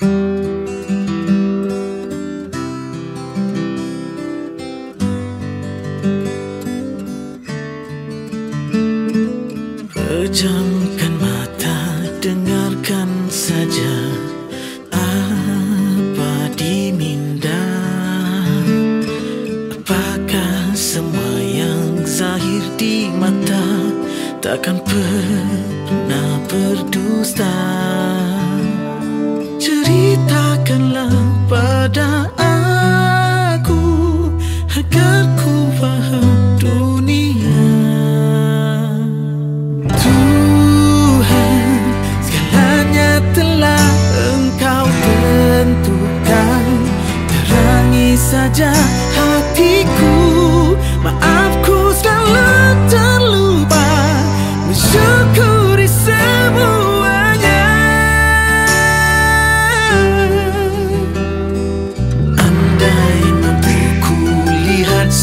Pejamkan mata, dengarkan saja apa diminda. Apakah semua yang zahir di mata takkan pernah berdusta? Ceritakanlah pada aku agar ku faham dunia. Tuhan, segalanya telah Engkau tentukan. Terangi saja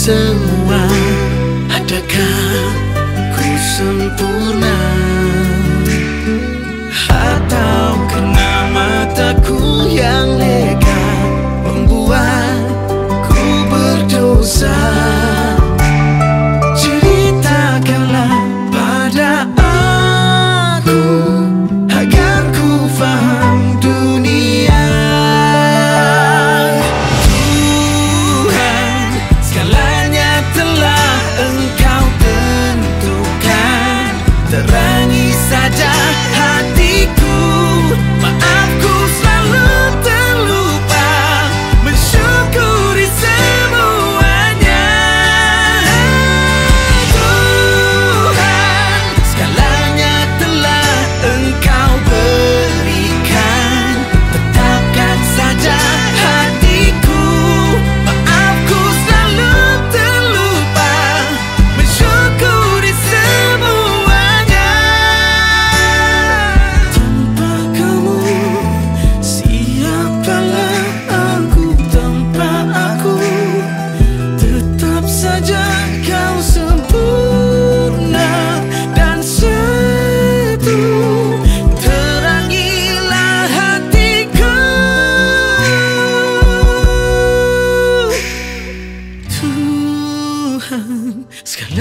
and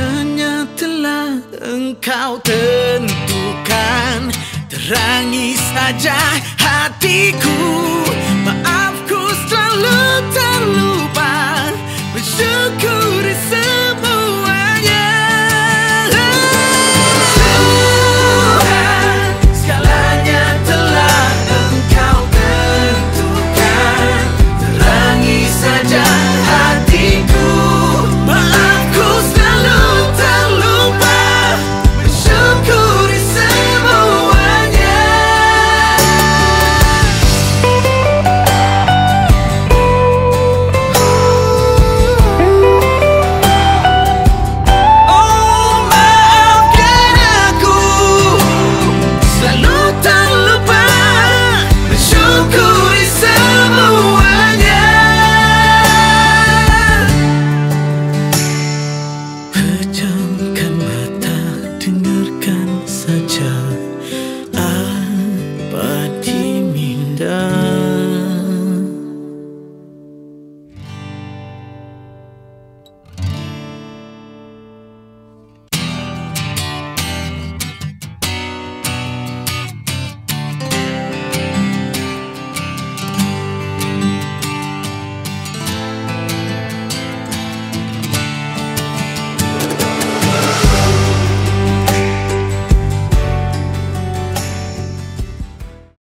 segalanya telah Engkau tentukan. Terangi saja hatiku